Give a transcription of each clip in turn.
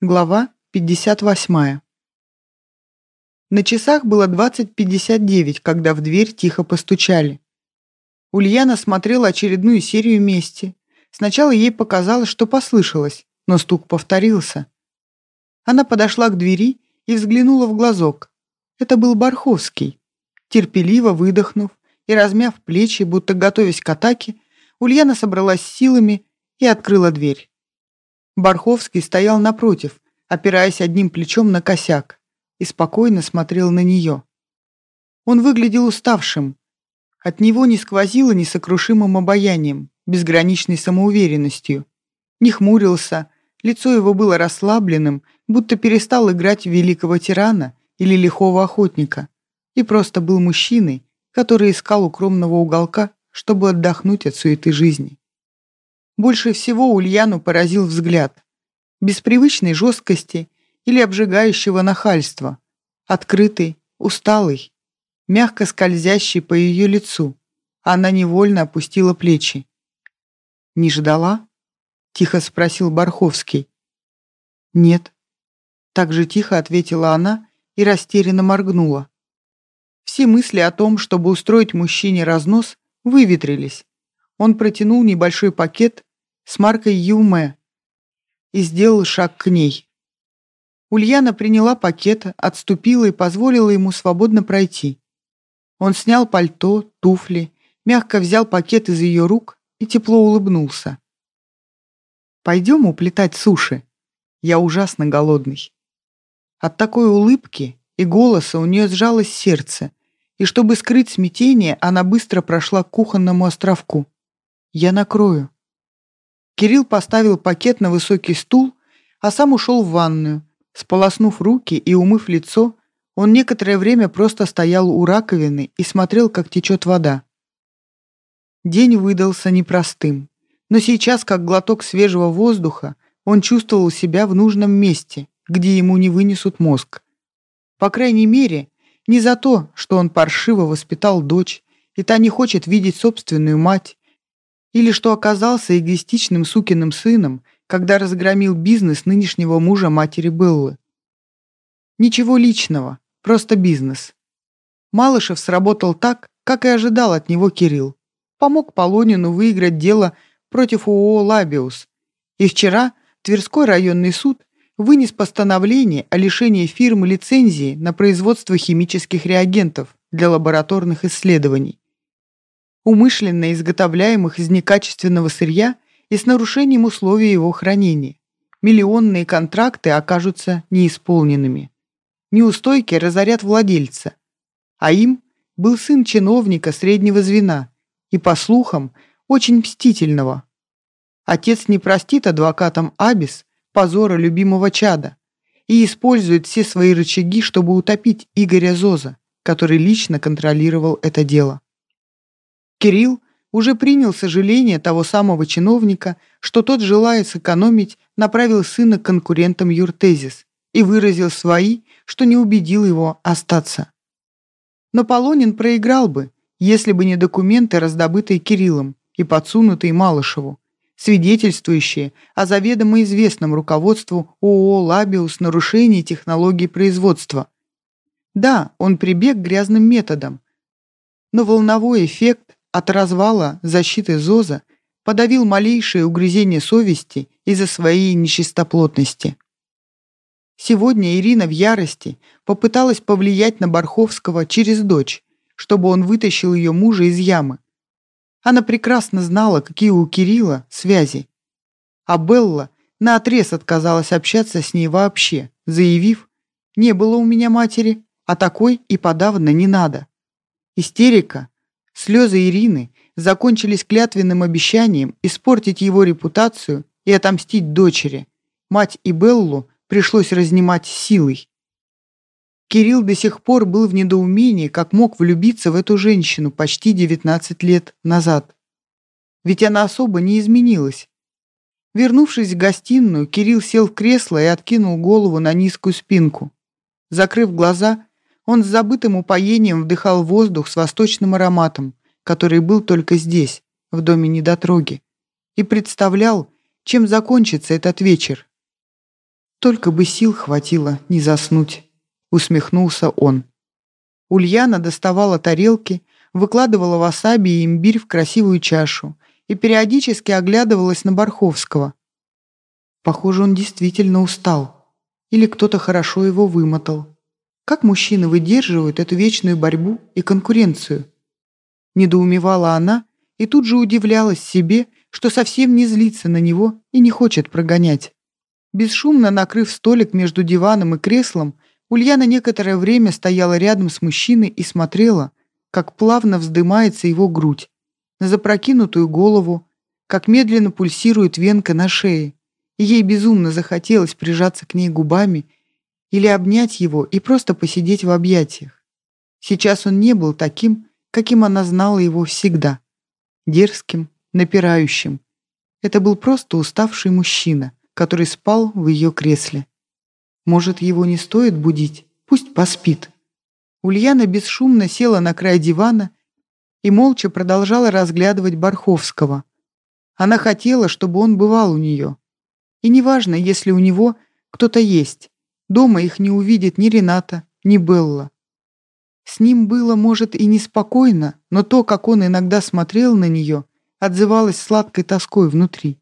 Глава 58. На часах было 20.59, когда в дверь тихо постучали. Ульяна смотрела очередную серию мести. Сначала ей показалось, что послышалось, но стук повторился. Она подошла к двери и взглянула в глазок. Это был Барховский. Терпеливо выдохнув и размяв плечи, будто готовясь к атаке, Ульяна собралась силами и открыла дверь. Барховский стоял напротив, опираясь одним плечом на косяк, и спокойно смотрел на нее. Он выглядел уставшим. От него не сквозило несокрушимым обаянием, безграничной самоуверенностью. Не хмурился, лицо его было расслабленным, будто перестал играть великого тирана или лихого охотника, и просто был мужчиной, который искал укромного уголка, чтобы отдохнуть от суеты жизни. Больше всего Ульяну поразил взгляд. Без привычной жесткости или обжигающего нахальства. Открытый, усталый, мягко скользящий по ее лицу. Она невольно опустила плечи. «Не ждала?» — тихо спросил Барховский. «Нет». Так же тихо ответила она и растерянно моргнула. Все мысли о том, чтобы устроить мужчине разнос, выветрились. Он протянул небольшой пакет с маркой Юме и сделал шаг к ней. Ульяна приняла пакет, отступила и позволила ему свободно пройти. Он снял пальто, туфли, мягко взял пакет из ее рук и тепло улыбнулся. «Пойдем уплетать суши. Я ужасно голодный». От такой улыбки и голоса у нее сжалось сердце, и чтобы скрыть смятение, она быстро прошла к кухонному островку. «Я накрою». Кирилл поставил пакет на высокий стул, а сам ушел в ванную. Сполоснув руки и умыв лицо, он некоторое время просто стоял у раковины и смотрел, как течет вода. День выдался непростым, но сейчас, как глоток свежего воздуха, он чувствовал себя в нужном месте, где ему не вынесут мозг. По крайней мере, не за то, что он паршиво воспитал дочь, и та не хочет видеть собственную мать, или что оказался эгоистичным сукиным сыном, когда разгромил бизнес нынешнего мужа матери Беллы. Ничего личного, просто бизнес. Малышев сработал так, как и ожидал от него Кирилл. Помог Полонину выиграть дело против ООО «Лабиус». И вчера Тверской районный суд вынес постановление о лишении фирмы лицензии на производство химических реагентов для лабораторных исследований умышленно изготовляемых из некачественного сырья и с нарушением условий его хранения. Миллионные контракты окажутся неисполненными. Неустойки разорят владельца. А им был сын чиновника среднего звена и, по слухам, очень мстительного. Отец не простит адвокатам Абис позора любимого чада и использует все свои рычаги, чтобы утопить Игоря Зоза, который лично контролировал это дело. Кирилл уже принял сожаление того самого чиновника, что тот, желая сэкономить, направил сына к конкурентам Юртезис и выразил свои, что не убедил его остаться. Но Полонин проиграл бы, если бы не документы, раздобытые Кириллом и подсунутые Малышеву, свидетельствующие о заведомо известном руководству ООО «Лабиус» нарушении технологий производства. Да, он прибег к грязным методам, но волновой эффект от развала защиты ЗОЗа подавил малейшее угрызение совести из-за своей нечистоплотности. Сегодня Ирина в ярости попыталась повлиять на Барховского через дочь, чтобы он вытащил ее мужа из ямы. Она прекрасно знала, какие у Кирилла связи. А Белла наотрез отказалась общаться с ней вообще, заявив, «Не было у меня матери, а такой и подавно не надо». Истерика Слезы Ирины закончились клятвенным обещанием испортить его репутацию и отомстить дочери. Мать и Беллу пришлось разнимать силой. Кирилл до сих пор был в недоумении, как мог влюбиться в эту женщину почти 19 лет назад. Ведь она особо не изменилась. Вернувшись в гостиную, Кирилл сел в кресло и откинул голову на низкую спинку. Закрыв глаза, он с забытым упоением вдыхал воздух с восточным ароматом, который был только здесь, в доме недотроги, и представлял, чем закончится этот вечер. Только бы сил хватило не заснуть, усмехнулся он. Ульяна доставала тарелки, выкладывала васаби и имбирь в красивую чашу и периодически оглядывалась на Барховского. Похоже, он действительно устал. Или кто-то хорошо его вымотал. Как мужчины выдерживают эту вечную борьбу и конкуренцию? Недоумевала она и тут же удивлялась себе, что совсем не злится на него и не хочет прогонять. Бесшумно накрыв столик между диваном и креслом, Ульяна некоторое время стояла рядом с мужчиной и смотрела, как плавно вздымается его грудь, на запрокинутую голову, как медленно пульсирует венка на шее, ей безумно захотелось прижаться к ней губами или обнять его и просто посидеть в объятиях. Сейчас он не был таким, каким она знала его всегда. Дерзким, напирающим. Это был просто уставший мужчина, который спал в ее кресле. Может, его не стоит будить? Пусть поспит. Ульяна бесшумно села на край дивана и молча продолжала разглядывать Барховского. Она хотела, чтобы он бывал у нее. И неважно, если у него кто-то есть. Дома их не увидит ни Рената, ни Белла. С ним было, может, и неспокойно, но то, как он иногда смотрел на нее, отзывалось сладкой тоской внутри.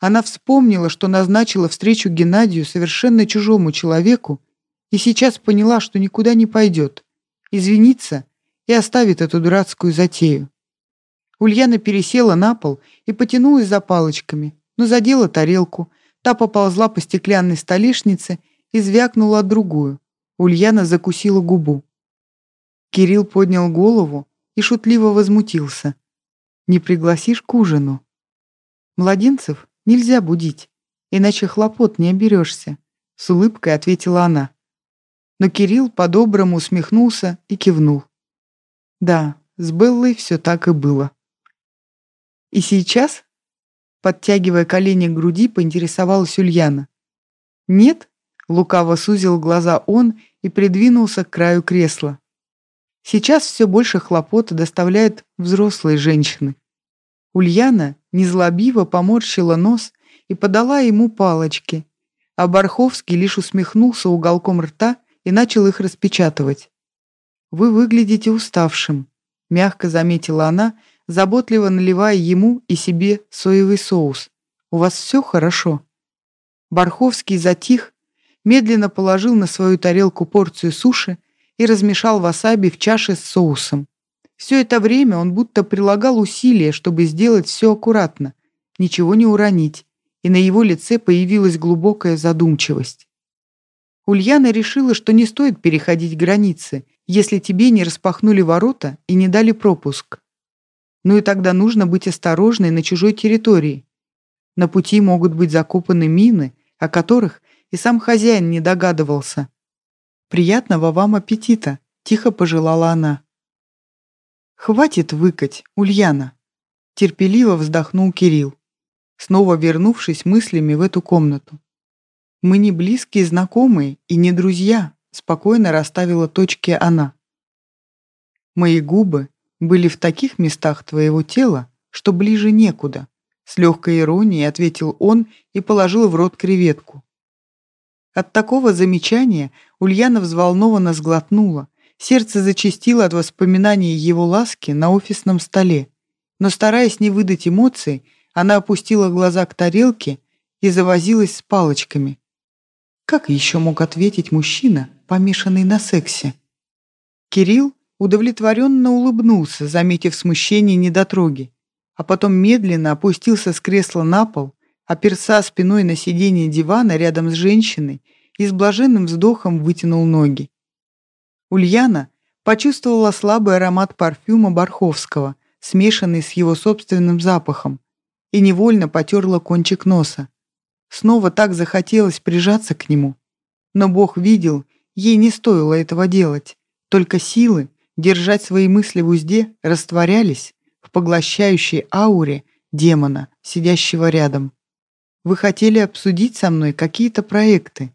Она вспомнила, что назначила встречу Геннадию совершенно чужому человеку, и сейчас поняла, что никуда не пойдет, извинится и оставит эту дурацкую затею. Ульяна пересела на пол и потянулась за палочками, но задела тарелку, та поползла по стеклянной столешнице и звякнула другую. Ульяна закусила губу. Кирилл поднял голову и шутливо возмутился. «Не пригласишь к ужину?» «Младенцев Нельзя будить, иначе хлопот не оберешься», — с улыбкой ответила она. Но Кирилл по-доброму усмехнулся и кивнул. Да, с Беллой все так и было. И сейчас, подтягивая колени к груди, поинтересовалась Ульяна. «Нет?» — лукаво сузил глаза он и придвинулся к краю кресла. «Сейчас все больше хлопот доставляют взрослые женщины. Ульяна незлобиво поморщила нос и подала ему палочки, а Барховский лишь усмехнулся уголком рта и начал их распечатывать. «Вы выглядите уставшим», — мягко заметила она, заботливо наливая ему и себе соевый соус. «У вас все хорошо?» Барховский затих, медленно положил на свою тарелку порцию суши и размешал васаби в чаше с соусом. Все это время он будто прилагал усилия, чтобы сделать все аккуратно, ничего не уронить, и на его лице появилась глубокая задумчивость. Ульяна решила, что не стоит переходить границы, если тебе не распахнули ворота и не дали пропуск. Ну и тогда нужно быть осторожной на чужой территории. На пути могут быть закопаны мины, о которых и сам хозяин не догадывался. «Приятного вам аппетита!» – тихо пожелала она. «Хватит выкать, Ульяна!» Терпеливо вздохнул Кирилл, снова вернувшись мыслями в эту комнату. «Мы не близкие знакомые и не друзья», спокойно расставила точки она. «Мои губы были в таких местах твоего тела, что ближе некуда», с легкой иронией ответил он и положил в рот креветку. От такого замечания Ульяна взволнованно сглотнула, Сердце зачастило от воспоминаний его ласки на офисном столе, но, стараясь не выдать эмоций, она опустила глаза к тарелке и завозилась с палочками. Как еще мог ответить мужчина, помешанный на сексе? Кирилл удовлетворенно улыбнулся, заметив смущение недотроги, а потом медленно опустился с кресла на пол, оперся спиной на сиденье дивана рядом с женщиной и с блаженным вздохом вытянул ноги. Ульяна почувствовала слабый аромат парфюма Барховского, смешанный с его собственным запахом, и невольно потерла кончик носа. Снова так захотелось прижаться к нему. Но Бог видел, ей не стоило этого делать. Только силы держать свои мысли в узде растворялись в поглощающей ауре демона, сидящего рядом. Вы хотели обсудить со мной какие-то проекты.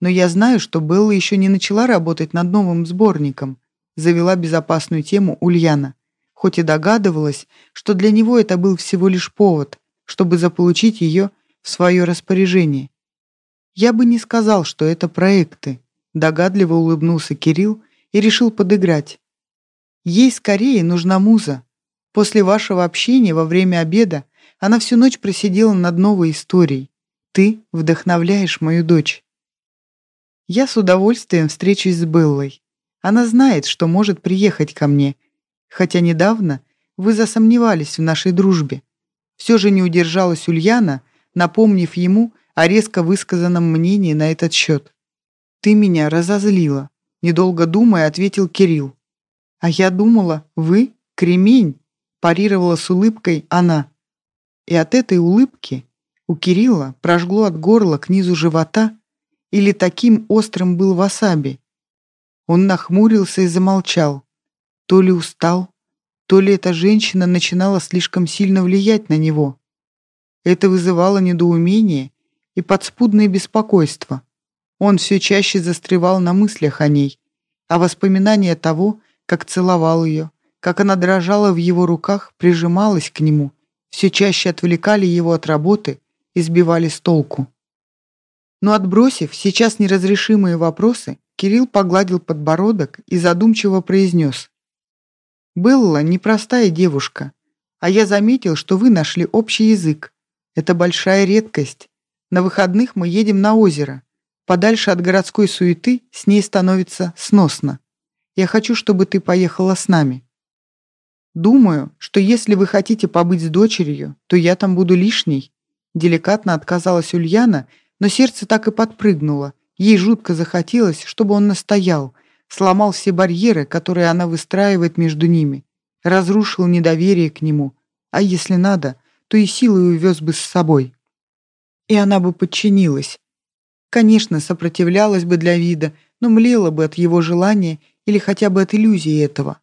Но я знаю, что Белла еще не начала работать над новым сборником, завела безопасную тему Ульяна, хоть и догадывалась, что для него это был всего лишь повод, чтобы заполучить ее в свое распоряжение. Я бы не сказал, что это проекты. Догадливо улыбнулся Кирилл и решил подыграть. Ей скорее нужна муза. После вашего общения во время обеда она всю ночь просидела над новой историей. Ты вдохновляешь мою дочь. Я с удовольствием встречусь с Беллой. Она знает, что может приехать ко мне, хотя недавно вы засомневались в нашей дружбе. Все же не удержалась Ульяна, напомнив ему о резко высказанном мнении на этот счет. «Ты меня разозлила», — недолго думая, ответил Кирилл. «А я думала, вы — кремень», — парировала с улыбкой она. И от этой улыбки у Кирилла прожгло от горла к низу живота, или таким острым был васаби. Он нахмурился и замолчал. То ли устал, то ли эта женщина начинала слишком сильно влиять на него. Это вызывало недоумение и подспудное беспокойство. Он все чаще застревал на мыслях о ней, а воспоминания того, как целовал ее, как она дрожала в его руках, прижималась к нему, все чаще отвлекали его от работы и сбивали с толку. Но отбросив сейчас неразрешимые вопросы, Кирилл погладил подбородок и задумчиво произнес. «Белла непростая девушка, а я заметил, что вы нашли общий язык. Это большая редкость. На выходных мы едем на озеро. Подальше от городской суеты с ней становится сносно. Я хочу, чтобы ты поехала с нами. Думаю, что если вы хотите побыть с дочерью, то я там буду лишней. Деликатно отказалась Ульяна, но сердце так и подпрыгнуло. Ей жутко захотелось, чтобы он настоял, сломал все барьеры, которые она выстраивает между ними, разрушил недоверие к нему, а если надо, то и силой увез бы с собой. И она бы подчинилась, Конечно, сопротивлялась бы для вида, но млела бы от его желания или хотя бы от иллюзии этого.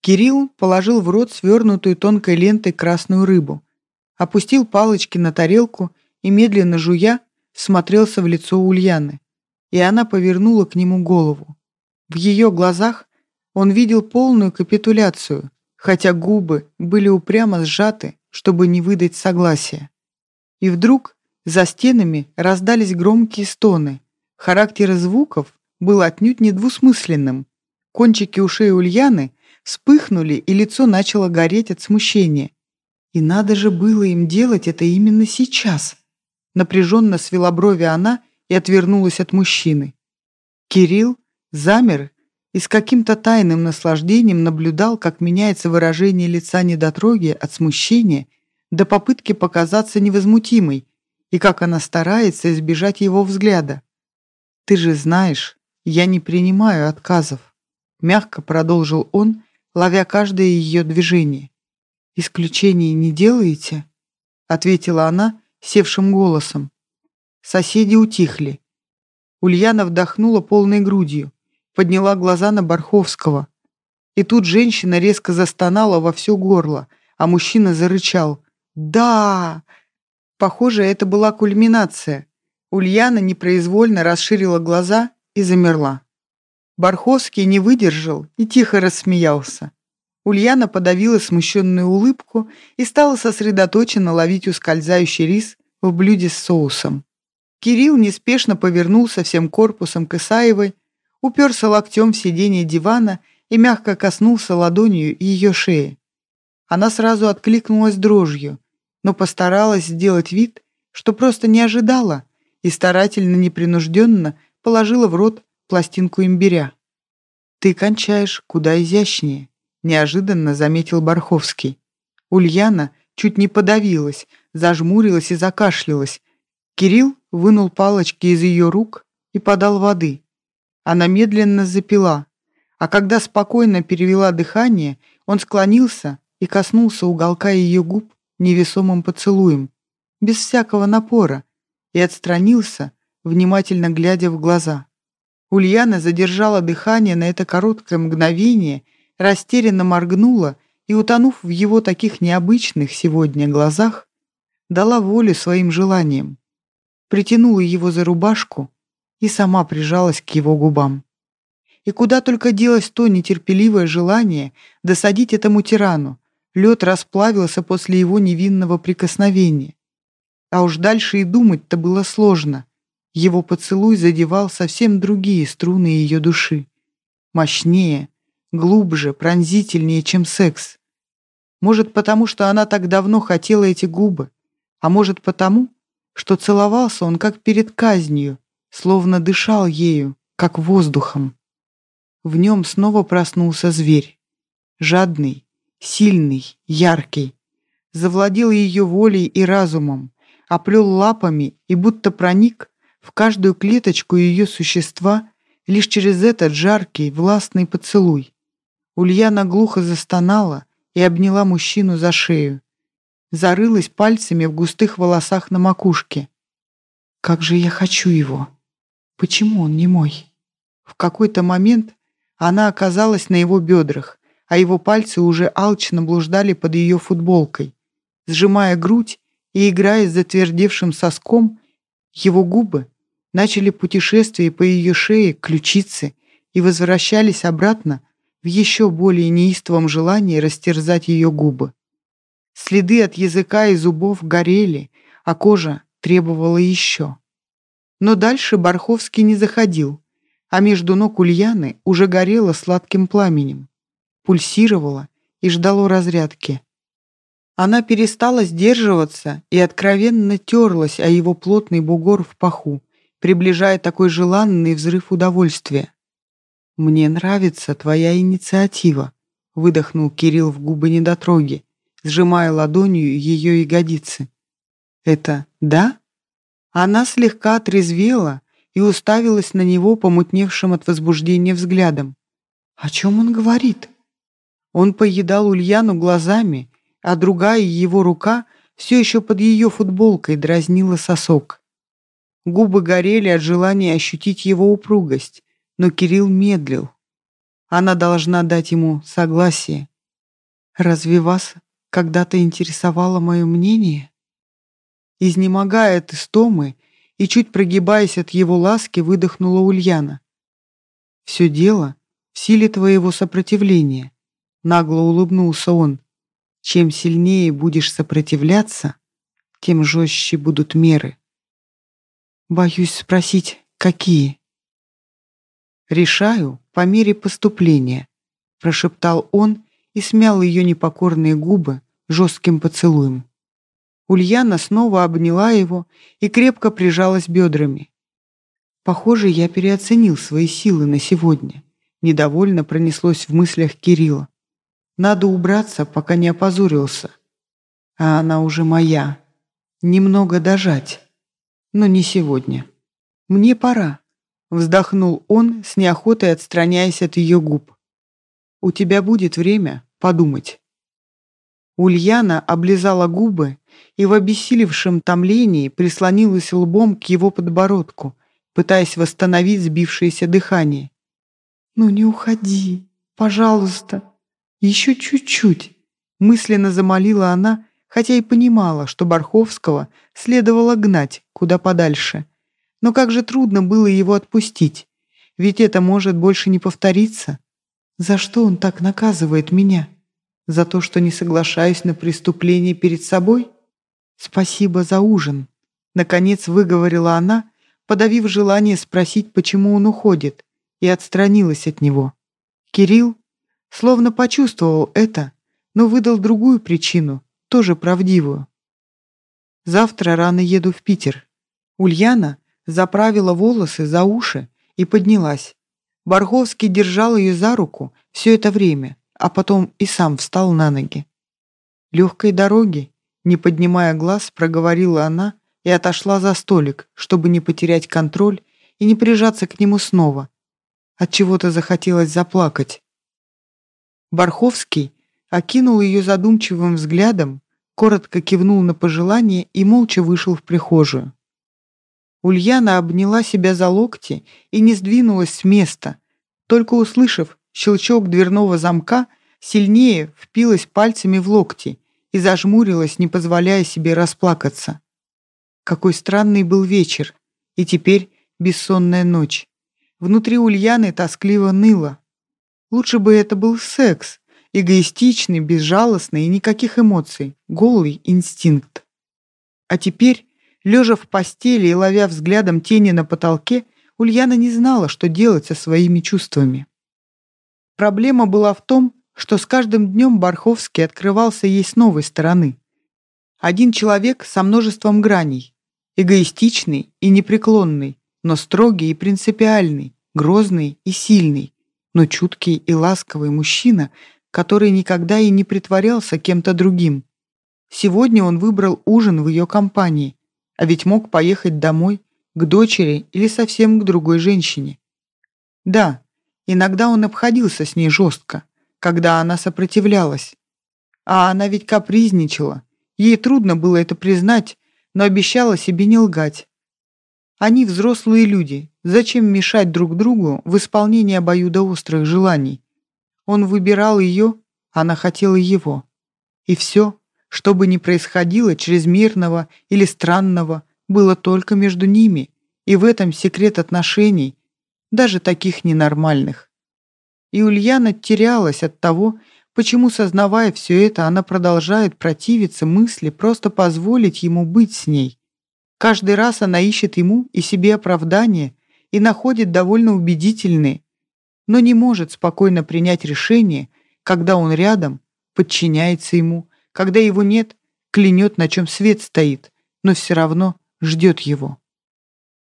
Кирилл положил в рот свернутую тонкой лентой красную рыбу, опустил палочки на тарелку и, медленно жуя, смотрелся в лицо Ульяны, и она повернула к нему голову. В ее глазах он видел полную капитуляцию, хотя губы были упрямо сжаты, чтобы не выдать согласия. И вдруг за стенами раздались громкие стоны. Характер звуков был отнюдь не двусмысленным. Кончики ушей Ульяны вспыхнули, и лицо начало гореть от смущения. И надо же было им делать это именно сейчас. Напряженно свела брови она и отвернулась от мужчины. Кирилл замер и с каким-то тайным наслаждением наблюдал, как меняется выражение лица недотроги от смущения до попытки показаться невозмутимой, и как она старается избежать его взгляда. «Ты же знаешь, я не принимаю отказов», — мягко продолжил он, ловя каждое ее движение. «Исключений не делаете?» — ответила она севшим голосом. Соседи утихли. Ульяна вдохнула полной грудью, подняла глаза на Барховского. И тут женщина резко застонала во все горло, а мужчина зарычал. «Да! Похоже, это была кульминация. Ульяна непроизвольно расширила глаза и замерла. Барховский не выдержал и тихо рассмеялся. Ульяна подавила смущенную улыбку и стала сосредоточенно ловить ускользающий рис в блюде с соусом. Кирилл неспешно повернулся всем корпусом к Исаевой, уперся локтем в сиденье дивана и мягко коснулся ладонью ее шеи. Она сразу откликнулась дрожью, но постаралась сделать вид, что просто не ожидала, и старательно непринужденно положила в рот пластинку имбиря. «Ты кончаешь куда изящнее», — неожиданно заметил Барховский. Ульяна чуть не подавилась, зажмурилась и закашлялась. Кирилл вынул палочки из ее рук и подал воды. Она медленно запила, а когда спокойно перевела дыхание, он склонился и коснулся уголка ее губ невесомым поцелуем, без всякого напора, и отстранился, внимательно глядя в глаза. Ульяна задержала дыхание на это короткое мгновение, растерянно моргнула и, утонув в его таких необычных сегодня глазах, дала волю своим желаниям, притянула его за рубашку и сама прижалась к его губам. И куда только делось то нетерпеливое желание досадить этому тирану, Лед расплавился после его невинного прикосновения. А уж дальше и думать-то было сложно. Его поцелуй задевал совсем другие струны ее души. Мощнее, глубже, пронзительнее, чем секс. Может, потому что она так давно хотела эти губы, а может потому, что целовался он как перед казнью, словно дышал ею, как воздухом. В нем снова проснулся зверь. Жадный, сильный, яркий. Завладел ее волей и разумом, оплел лапами и будто проник в каждую клеточку ее существа лишь через этот жаркий, властный поцелуй. Ульяна глухо застонала и обняла мужчину за шею. Зарылась пальцами в густых волосах на макушке. «Как же я хочу его! Почему он не мой?» В какой-то момент она оказалась на его бедрах, а его пальцы уже алчно блуждали под ее футболкой. Сжимая грудь и играя с затвердевшим соском, его губы начали путешествие по ее шее, ключице и возвращались обратно в еще более неистовом желании растерзать ее губы. Следы от языка и зубов горели, а кожа требовала еще. Но дальше Барховский не заходил, а между ног Ульяны уже горело сладким пламенем, пульсировало и ждало разрядки. Она перестала сдерживаться и откровенно терлась о его плотный бугор в паху, приближая такой желанный взрыв удовольствия. «Мне нравится твоя инициатива», — выдохнул Кирилл в губы недотроги, сжимая ладонью ее ягодицы. «Это да?» Она слегка отрезвела и уставилась на него помутневшим от возбуждения взглядом. «О чем он говорит?» Он поедал Ульяну глазами, а другая его рука все еще под ее футболкой дразнила сосок. Губы горели от желания ощутить его упругость, но Кирилл медлил. Она должна дать ему согласие. «Разве вас когда-то интересовало мое мнение?» Изнемогая от истомы и чуть прогибаясь от его ласки, выдохнула Ульяна. «Все дело в силе твоего сопротивления», — нагло улыбнулся он. «Чем сильнее будешь сопротивляться, тем жестче будут меры». «Боюсь спросить, какие?» «Решаю по мере поступления», — прошептал он и смял ее непокорные губы жестким поцелуем. Ульяна снова обняла его и крепко прижалась бедрами. «Похоже, я переоценил свои силы на сегодня», — недовольно пронеслось в мыслях Кирилла. «Надо убраться, пока не опозорился. А она уже моя. Немного дожать. Но не сегодня. Мне пора». Вздохнул он, с неохотой отстраняясь от ее губ. «У тебя будет время подумать». Ульяна облизала губы и в обессилевшем томлении прислонилась лбом к его подбородку, пытаясь восстановить сбившееся дыхание. «Ну не уходи, пожалуйста, еще чуть-чуть», мысленно замолила она, хотя и понимала, что Барховского следовало гнать куда подальше – но как же трудно было его отпустить. Ведь это может больше не повториться. За что он так наказывает меня? За то, что не соглашаюсь на преступление перед собой? Спасибо за ужин. Наконец выговорила она, подавив желание спросить, почему он уходит, и отстранилась от него. Кирилл словно почувствовал это, но выдал другую причину, тоже правдивую. Завтра рано еду в Питер. Ульяна заправила волосы за уши и поднялась. Барховский держал ее за руку все это время, а потом и сам встал на ноги. «Легкой дороги», не поднимая глаз, проговорила она и отошла за столик, чтобы не потерять контроль и не прижаться к нему снова. От чего то захотелось заплакать. Барховский окинул ее задумчивым взглядом, коротко кивнул на пожелание и молча вышел в прихожую. Ульяна обняла себя за локти и не сдвинулась с места. Только услышав щелчок дверного замка, сильнее впилась пальцами в локти и зажмурилась, не позволяя себе расплакаться. Какой странный был вечер, и теперь бессонная ночь. Внутри Ульяны тоскливо ныло. Лучше бы это был секс, эгоистичный, безжалостный и никаких эмоций, голый инстинкт. А теперь Лежа в постели и ловя взглядом тени на потолке, Ульяна не знала, что делать со своими чувствами. Проблема была в том, что с каждым днем Барховский открывался ей с новой стороны. Один человек со множеством граней, эгоистичный и непреклонный, но строгий и принципиальный, грозный и сильный, но чуткий и ласковый мужчина, который никогда и не притворялся кем-то другим. Сегодня он выбрал ужин в ее компании, а ведь мог поехать домой, к дочери или совсем к другой женщине. Да, иногда он обходился с ней жестко, когда она сопротивлялась. А она ведь капризничала. Ей трудно было это признать, но обещала себе не лгать. Они взрослые люди, зачем мешать друг другу в исполнении обоюдоострых желаний? Он выбирал ее, она хотела его. И все, что бы ни происходило чрезмерного или странного, было только между ними, и в этом секрет отношений, даже таких ненормальных. И Ульяна терялась от того, почему, сознавая все это, она продолжает противиться мысли просто позволить ему быть с ней. Каждый раз она ищет ему и себе оправдания и находит довольно убедительные, но не может спокойно принять решение, когда он рядом, подчиняется ему, когда его нет, клянет, на чем свет стоит, но все равно ждет его.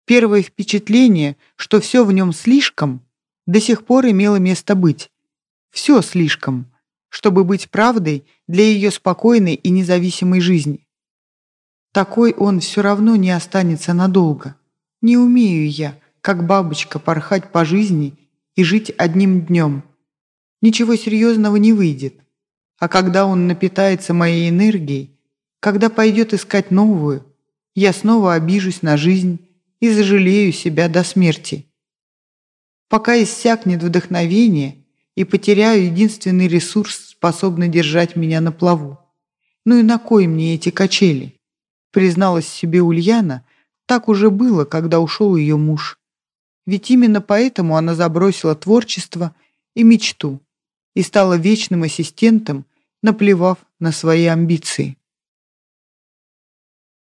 Первое впечатление, что все в нем слишком, до сих пор имело место быть. Все слишком, чтобы быть правдой для ее спокойной и независимой жизни. Такой он все равно не останется надолго. Не умею я, как бабочка, порхать по жизни и жить одним днем. Ничего серьезного не выйдет. А когда он напитается моей энергией, когда пойдет искать новую, я снова обижусь на жизнь и зажалею себя до смерти пока иссякнет вдохновение и потеряю единственный ресурс, способный держать меня на плаву. Ну и на кой мне эти качели? Призналась себе Ульяна, так уже было, когда ушел ее муж. Ведь именно поэтому она забросила творчество и мечту и стала вечным ассистентом, наплевав на свои амбиции.